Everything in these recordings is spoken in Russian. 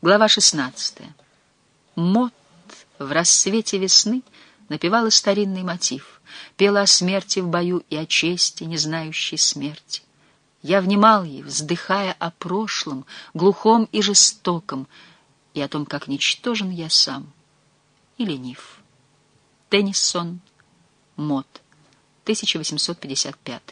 Глава 16. Мот в рассвете весны напевала старинный мотив, пела о смерти в бою и о чести, не знающей смерти. Я внимал ей, вздыхая о прошлом, глухом и жестоком, и о том, как ничтожен я сам и ленив. Теннисон, Мот, 1855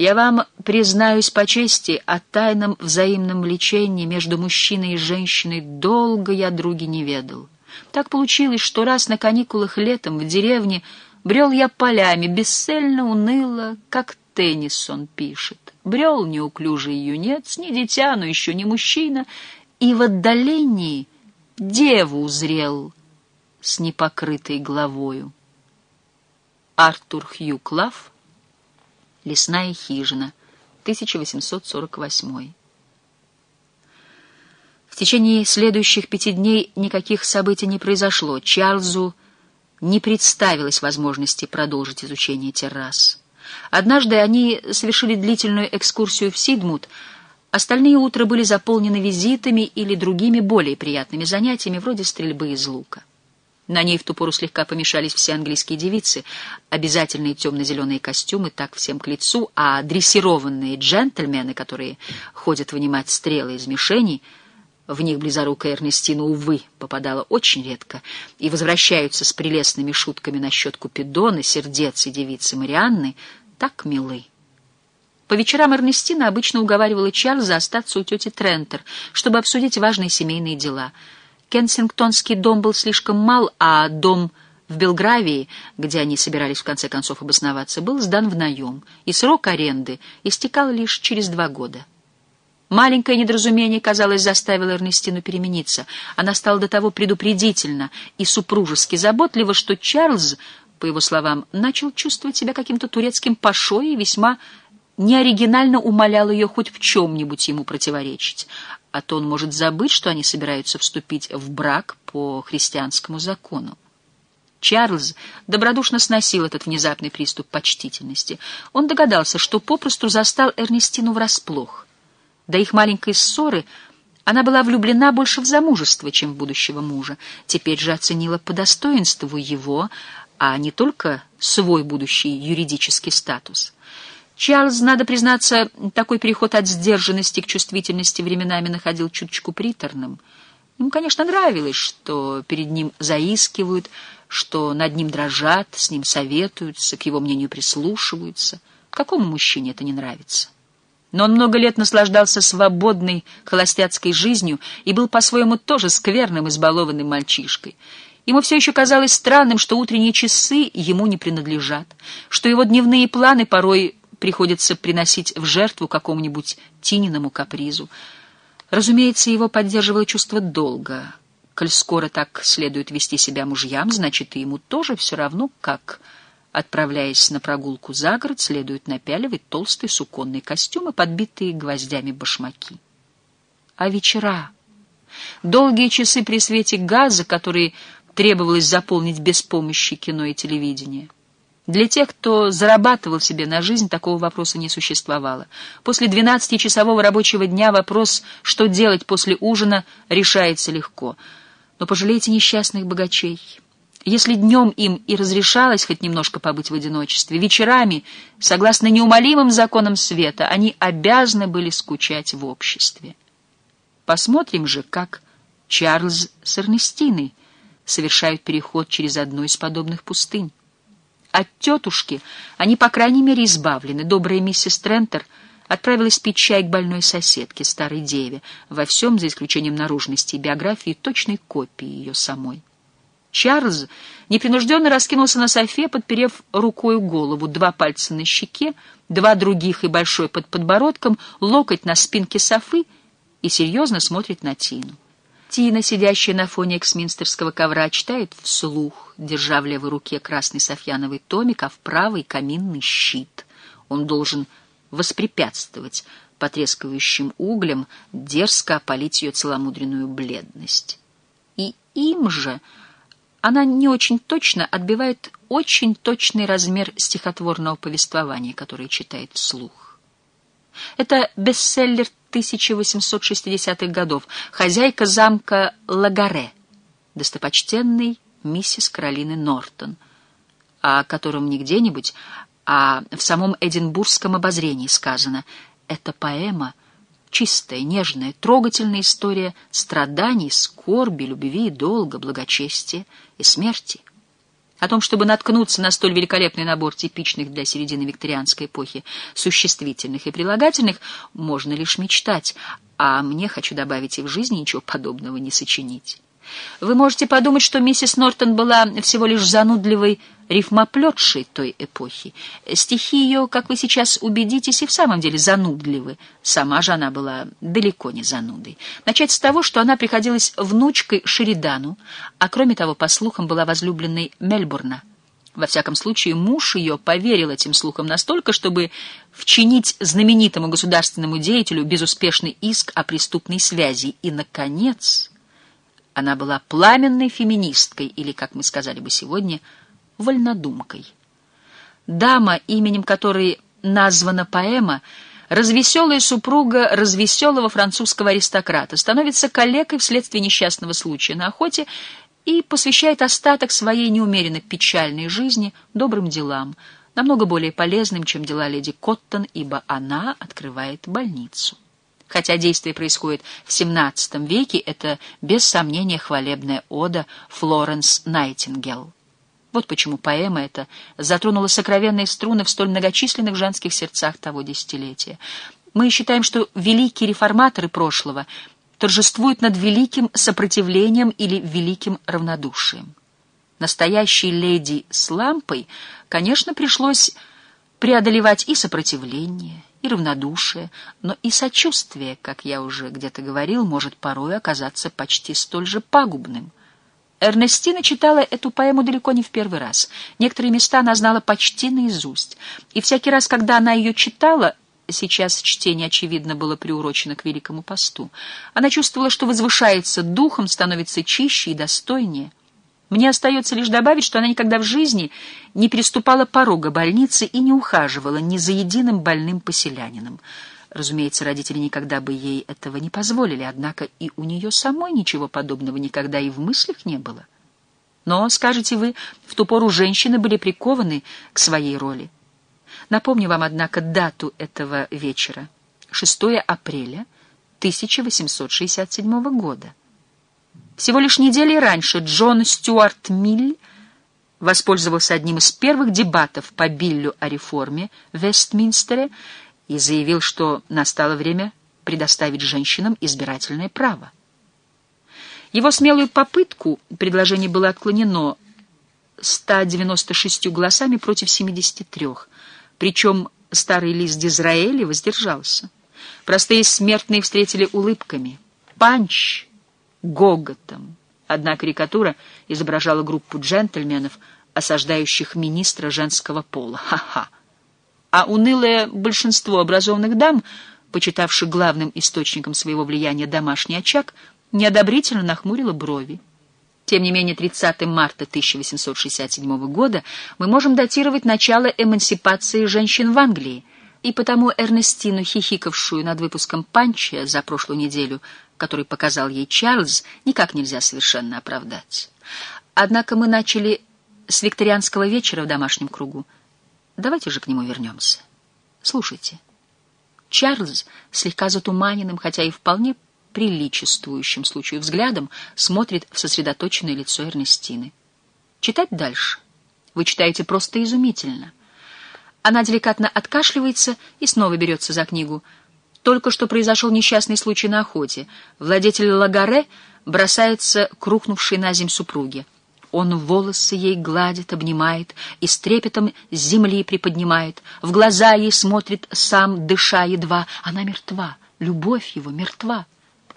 я вам признаюсь по чести о тайном взаимном влечении между мужчиной и женщиной долго я други не ведал. Так получилось, что раз на каникулах летом в деревне брел я полями, бесцельно, уныло, как Теннисон пишет. Брел неуклюжий юнец, не дитя, но еще не мужчина, и в отдалении деву узрел с непокрытой головою. Артур Хью Клав Лесная хижина, 1848. В течение следующих пяти дней никаких событий не произошло. Чарльзу не представилось возможности продолжить изучение террас. Однажды они совершили длительную экскурсию в Сидмут, остальные утра были заполнены визитами или другими более приятными занятиями, вроде стрельбы из лука. На ней в ту пору слегка помешались все английские девицы, обязательные темно-зеленые костюмы так всем к лицу, а дрессированные джентльмены, которые ходят вынимать стрелы из мишеней, в них близорукая Эрнестина, увы, попадала очень редко, и возвращаются с прелестными шутками насчет Купидона, сердец и девицы Марианны, так милы. По вечерам Эрнестина обычно уговаривала Чарльза остаться у тети Трентер, чтобы обсудить важные семейные дела — Кенсингтонский дом был слишком мал, а дом в Белгравии, где они собирались в конце концов обосноваться, был сдан в наем, и срок аренды истекал лишь через два года. Маленькое недоразумение, казалось, заставило Эрнестину перемениться. Она стала до того предупредительно и супружески заботлива, что Чарльз, по его словам, начал чувствовать себя каким-то турецким пашой и весьма неоригинально умолял ее хоть в чем-нибудь ему противоречить а то он может забыть, что они собираются вступить в брак по христианскому закону. Чарльз добродушно сносил этот внезапный приступ почтительности. Он догадался, что попросту застал Эрнестину врасплох. До их маленькой ссоры она была влюблена больше в замужество, чем в будущего мужа. Теперь же оценила по достоинству его, а не только свой будущий юридический статус — Чарльз, надо признаться, такой переход от сдержанности к чувствительности временами находил чуточку приторным. Ему, конечно, нравилось, что перед ним заискивают, что над ним дрожат, с ним советуются, к его мнению прислушиваются. Какому мужчине это не нравится? Но он много лет наслаждался свободной холостяцкой жизнью и был по-своему тоже скверным, избалованным мальчишкой. Ему все еще казалось странным, что утренние часы ему не принадлежат, что его дневные планы порой приходится приносить в жертву какому-нибудь Тининому капризу. Разумеется, его поддерживало чувство долга. Коль скоро так следует вести себя мужьям, значит, и ему тоже все равно, как, отправляясь на прогулку за город, следует напяливать толстый суконный костюм и подбитые гвоздями башмаки. А вечера? Долгие часы при свете газа, которые требовалось заполнить без помощи кино и телевидения — для тех, кто зарабатывал себе на жизнь, такого вопроса не существовало. После 12-часового рабочего дня вопрос, что делать после ужина, решается легко. Но пожалейте несчастных богачей. Если днем им и разрешалось хоть немножко побыть в одиночестве, вечерами, согласно неумолимым законам света, они обязаны были скучать в обществе. Посмотрим же, как Чарльз с Эрнестиной совершают переход через одну из подобных пустынь. От тетушки они, по крайней мере, избавлены. Добрая миссис Трентер отправилась пить чай к больной соседке, старой деве, во всем, за исключением наружности и биографии, точной копии ее самой. Чарльз непринужденно раскинулся на софе, подперев рукой голову, два пальца на щеке, два других и большой под подбородком, локоть на спинке софы и серьезно смотрит на Тину. Тина, сидящая на фоне эксминстерского ковра, читает вслух, держа в левой руке красный софьяновый томик, а в правой — каминный щит. Он должен воспрепятствовать потрескивающим углем, дерзко опалить ее целомудренную бледность. И им же она не очень точно отбивает очень точный размер стихотворного повествования, которое читает вслух. Это бестселлер 1860-х годов. Хозяйка замка Лагаре, достопочтенный миссис Каролины Нортон, о котором не где-нибудь, а в самом Эдинбургском обозрении сказано. Это поэма — чистая, нежная, трогательная история страданий, скорби, любви, долга, благочестия и смерти. О том, чтобы наткнуться на столь великолепный набор типичных для середины викторианской эпохи существительных и прилагательных, можно лишь мечтать, а мне, хочу добавить, и в жизни ничего подобного не сочинить. Вы можете подумать, что миссис Нортон была всего лишь занудливой рифмоплетшей той эпохи. Стихи ее, как вы сейчас убедитесь, и в самом деле занудливы. Сама же она была далеко не занудой. Начать с того, что она приходилась внучкой Шеридану, а кроме того, по слухам, была возлюбленной Мельбурна. Во всяком случае, муж ее поверил этим слухам настолько, чтобы вчинить знаменитому государственному деятелю безуспешный иск о преступной связи. И, наконец... Она была пламенной феминисткой, или, как мы сказали бы сегодня, вольнодумкой. Дама, именем которой названа поэма, развеселая супруга развеселого французского аристократа, становится калекой вследствие несчастного случая на охоте и посвящает остаток своей неумеренно печальной жизни добрым делам, намного более полезным, чем дела леди Коттон, ибо она открывает больницу. Хотя действие происходит в XVII веке, это без сомнения хвалебная ода Флоренс Найтингел. Вот почему поэма эта затронула сокровенные струны в столь многочисленных женских сердцах того десятилетия. Мы считаем, что великие реформаторы прошлого торжествуют над великим сопротивлением или великим равнодушием. Настоящей леди с лампой, конечно, пришлось преодолевать и сопротивление, и равнодушие, но и сочувствие, как я уже где-то говорил, может порой оказаться почти столь же пагубным. Эрнестина читала эту поэму далеко не в первый раз. Некоторые места она знала почти наизусть. И всякий раз, когда она ее читала, сейчас чтение, очевидно, было приурочено к Великому посту, она чувствовала, что возвышается духом, становится чище и достойнее — мне остается лишь добавить, что она никогда в жизни не переступала порога больницы и не ухаживала ни за единым больным поселянином. Разумеется, родители никогда бы ей этого не позволили, однако и у нее самой ничего подобного никогда и в мыслях не было. Но, скажете вы, в ту пору женщины были прикованы к своей роли. Напомню вам, однако, дату этого вечера. 6 апреля 1867 года. Всего лишь недели раньше Джон Стюарт Миль воспользовался одним из первых дебатов по биллю о реформе в Вестминстере и заявил, что настало время предоставить женщинам избирательное право. Его смелую попытку предложение было отклонено 196 голосами против 73, причем старый лист Дизраэли воздержался. Простые смертные встретили улыбками. «Панч!» Гоготом. Одна карикатура изображала группу джентльменов, осаждающих министра женского пола. Ха-ха! А унылое большинство образованных дам, почитавших главным источником своего влияния домашний очаг, неодобрительно нахмурило брови. Тем не менее, 30 марта 1867 года мы можем датировать начало эмансипации женщин в Англии, и потому Эрнестину, хихикавшую над выпуском «Панча» за прошлую неделю, который показал ей Чарльз, никак нельзя совершенно оправдать. Однако мы начали с викторианского вечера в домашнем кругу. Давайте же к нему вернемся. Слушайте. Чарльз, слегка затуманенным, хотя и вполне приличествующим случаю взглядом, смотрит в сосредоточенное лицо Эрнестины. Читать дальше. Вы читаете просто изумительно. Она деликатно откашливается и снова берется за книгу — только что произошел несчастный случай на охоте. Владетель Лагаре бросается к рухнувшей на земь супруге. Он волосы ей гладит, обнимает и с трепетом с земли приподнимает. В глаза ей смотрит сам, дыша едва. Она мертва, любовь его мертва.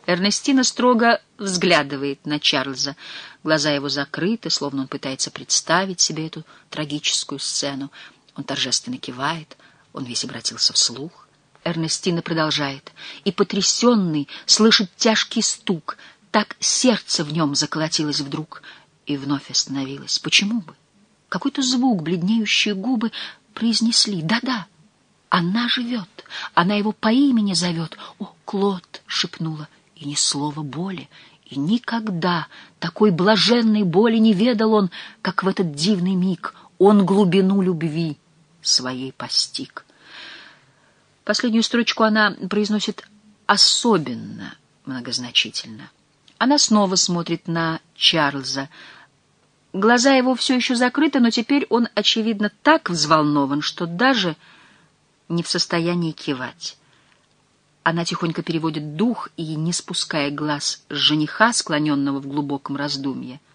Эрнестина строго взглядывает на Чарльза. Глаза его закрыты, словно он пытается представить себе эту трагическую сцену. Он торжественно кивает, он весь обратился вслух. Эрнестина продолжает. И потрясенный слышит тяжкий стук. Так сердце в нем заколотилось вдруг и вновь остановилось. Почему бы? Какой-то звук, бледнеющие губы произнесли «да-да». Она живет, она его по имени зовет. «О, Клод!» — шепнула, и ни слова боли, и никогда такой блаженной боли не ведал он, как в этот дивный миг он глубину любви своей постиг. Последнюю строчку она произносит особенно многозначительно. Она снова смотрит на Чарльза. Глаза его все еще закрыты, но теперь он, очевидно, так взволнован, что даже не в состоянии кивать. Она тихонько переводит дух и, не спуская глаз с жениха, склоненного в глубоком раздумье, —